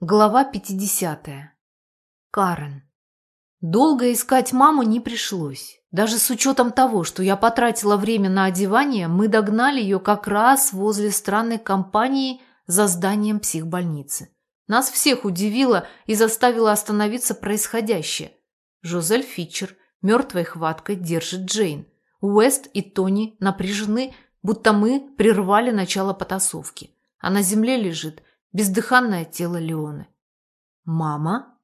Глава 50. Карен. Долго искать маму не пришлось. Даже с учетом того, что я потратила время на одевание, мы догнали ее как раз возле странной компании за зданием психбольницы. Нас всех удивило и заставило остановиться происходящее. Жозель Фитчер мертвой хваткой держит Джейн. Уэст и Тони напряжены, будто мы прервали начало потасовки. А на земле лежит бездыханное тело Леоны. «Мама?»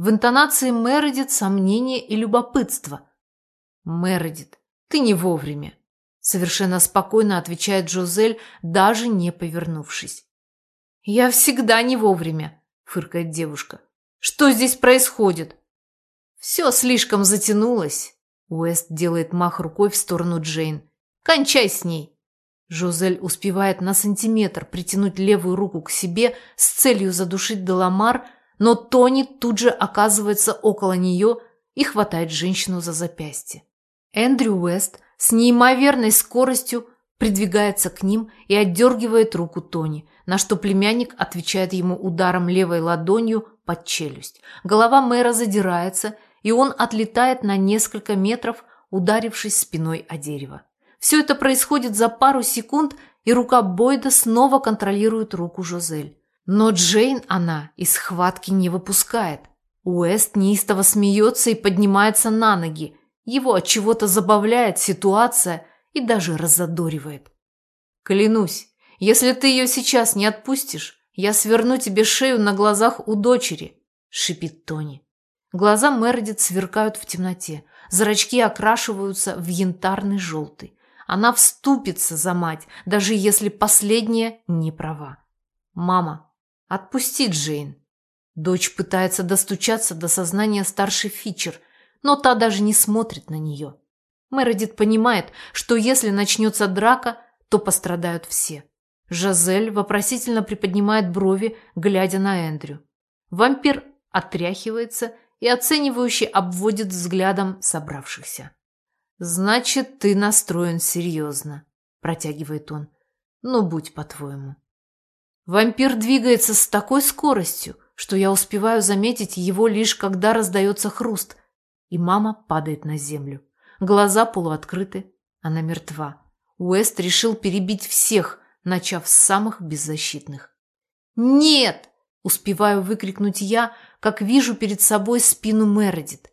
В интонации Мередит сомнение и любопытство. «Мередит, ты не вовремя», — совершенно спокойно отвечает Джозель, даже не повернувшись. «Я всегда не вовремя», — фыркает девушка. «Что здесь происходит?» «Все слишком затянулось», — Уэст делает мах рукой в сторону Джейн. «Кончай с ней». Жозель успевает на сантиметр притянуть левую руку к себе с целью задушить Деламар, но Тони тут же оказывается около нее и хватает женщину за запястье. Эндрю Уэст с неимоверной скоростью придвигается к ним и отдергивает руку Тони, на что племянник отвечает ему ударом левой ладонью под челюсть. Голова мэра задирается, и он отлетает на несколько метров, ударившись спиной о дерево. Все это происходит за пару секунд, и рука Бойда снова контролирует руку Жозель. Но Джейн она из схватки не выпускает. Уэст неистово смеется и поднимается на ноги. Его от чего-то забавляет ситуация и даже разодоривает. Клянусь, если ты ее сейчас не отпустишь, я сверну тебе шею на глазах у дочери, шипит Тони. Глаза Мередит сверкают в темноте, зрачки окрашиваются в янтарный желтый. Она вступится за мать, даже если последняя не права. «Мама, отпусти Джейн». Дочь пытается достучаться до сознания старшей Фичер, но та даже не смотрит на нее. Мередит понимает, что если начнется драка, то пострадают все. Жазель вопросительно приподнимает брови, глядя на Эндрю. Вампир отряхивается и оценивающе обводит взглядом собравшихся. «Значит, ты настроен серьезно», – протягивает он. «Ну, будь по-твоему». Вампир двигается с такой скоростью, что я успеваю заметить его лишь когда раздается хруст, и мама падает на землю. Глаза полуоткрыты, она мертва. Уэст решил перебить всех, начав с самых беззащитных. «Нет!» – успеваю выкрикнуть я, как вижу перед собой спину Мередит.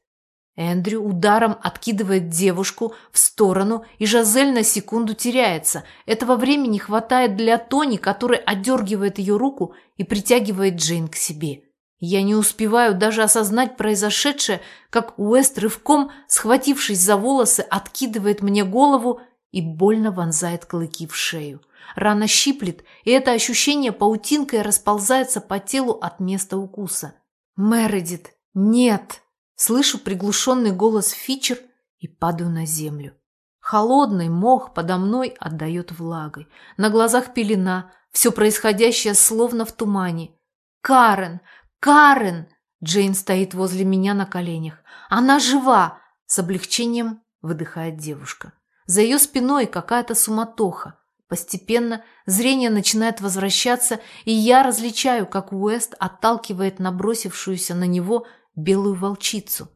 Эндрю ударом откидывает девушку в сторону, и Жазель на секунду теряется. Этого времени хватает для Тони, который отдергивает ее руку и притягивает Джейн к себе. Я не успеваю даже осознать произошедшее, как Уэст рывком, схватившись за волосы, откидывает мне голову и больно вонзает клыки в шею. Рана щиплет, и это ощущение паутинкой расползается по телу от места укуса. «Мередит, нет!» Слышу приглушенный голос Фичер и падаю на землю. Холодный мох подо мной отдает влагой. На глазах пелена, все происходящее словно в тумане. «Карен! Карен!» Джейн стоит возле меня на коленях. «Она жива!» С облегчением выдыхает девушка. За ее спиной какая-то суматоха. Постепенно зрение начинает возвращаться, и я различаю, как Уэст отталкивает набросившуюся на него белую волчицу.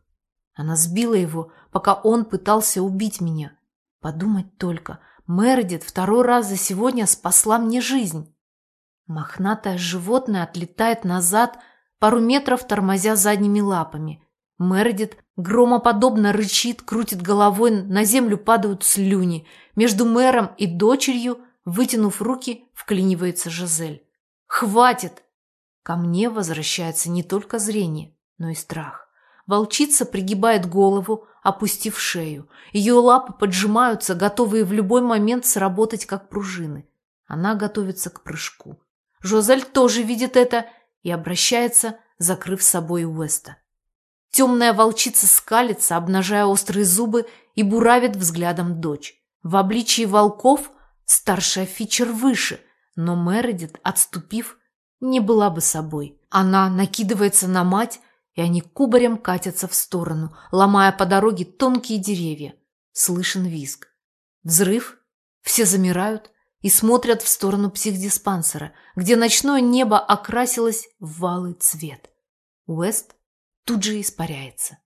Она сбила его, пока он пытался убить меня. Подумать только, Мередит второй раз за сегодня спасла мне жизнь. Мохнатое животное отлетает назад, пару метров тормозя задними лапами. Мередит громоподобно рычит, крутит головой, на землю падают слюни. Между мэром и дочерью, вытянув руки, вклинивается Жизель. «Хватит!» Ко мне возвращается не только зрение но и страх. Волчица пригибает голову, опустив шею. Ее лапы поджимаются, готовые в любой момент сработать как пружины. Она готовится к прыжку. Жозель тоже видит это и обращается, закрыв собой Уэста. Темная волчица скалится, обнажая острые зубы и буравит взглядом дочь. В обличии волков старшая Фичер выше, но Мередит, отступив, не была бы собой. Она накидывается на мать, и они кубарем катятся в сторону, ломая по дороге тонкие деревья. Слышен визг. Взрыв. Все замирают. и смотрят в сторону психдиспансера, где ночное небо окрасилось в валый цвет. Уэст тут же испаряется.